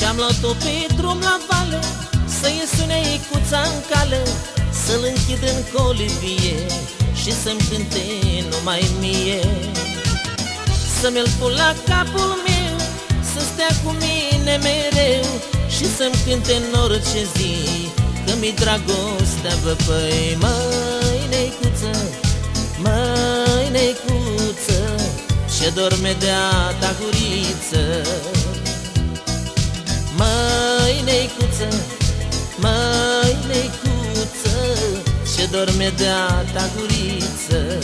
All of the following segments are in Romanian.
Și-am luat-o pe drum la vale Să ies uneicuța în cale Să-l închid în colivie Și să-mi cânte numai mie. Să-mi-l pun la capul meu Să stea cu mine mereu Și să-mi cânte în orice zi Că mi dragostea vă păi Măi, neicuță, măi, neicuță Ce dorme de-a ta guriță Măi, neicuță, măi, neicuță Ce dorme de-a ta guriță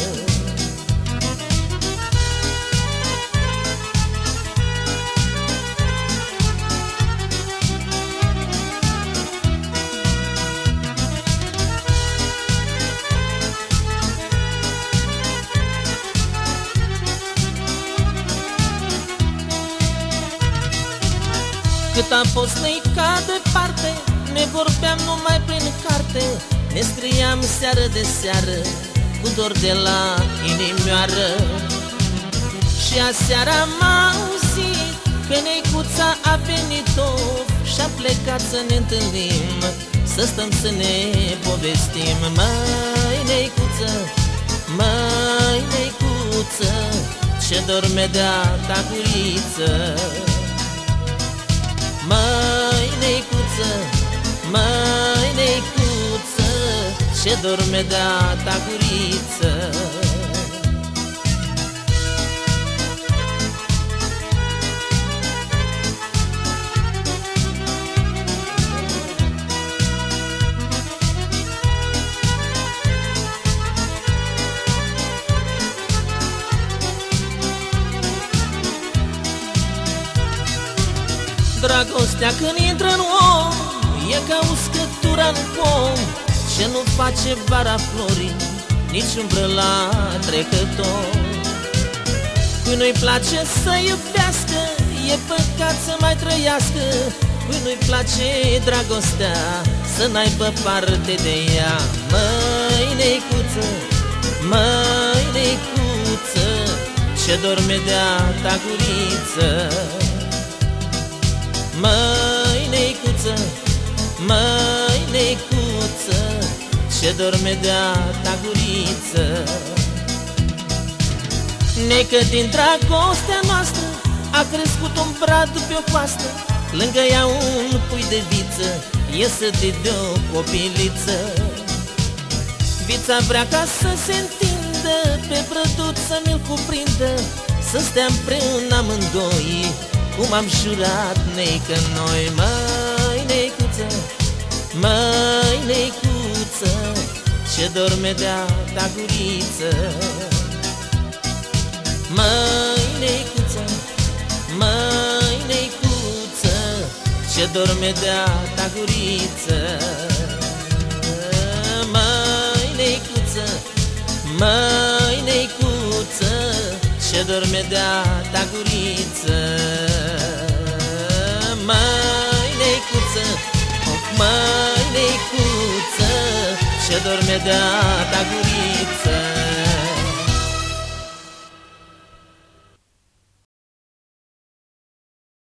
Cât am fost noi ca departe Ne vorbeam numai prin carte Ne scriam seară de seară Cu dor de la inimioară. Și aseara m-a auzit Că neicuța a venit-o Și-a plecat să ne întâlnim Să stăm să ne povestim. Măi neicuță, măi neicuță Ce dorme de-a ta guriță Măi, neicuță, măi, neicuță Ce dorme de-a ta guriță Dragostea când intră în om. E ca uscătura în pom. Ce nu face vara florii Nici umbră la trecător. Cui nu-i place să iubească E păcat să mai trăiască. Cui nu-i place dragostea Să n-aibă parte de ea. Măi, neicuță, măi, neicuță Ce dorme de-a ta guriță Măi, neicuță, măi, neicuță Ce dorme de-a ta guriță. Necă din dragostea noastră A crescut un brad pe o coastă Lângă ea un pui de viță Iesă de o copiliță Vița vrea ca să se întindă Pe brăduț să mi-l cuprindă Să stea împreună amândoi cum am jurat, neică noi Măi, neicuță, măi, neicuță Ce dorme de-a ta guriță. Măi, neicuță, măi, neicuță Ce dorme de-a ta guriță. Măi, neicuță, măi, neicuță Ce dorme de-a ta guriță dorme de-a ta guriță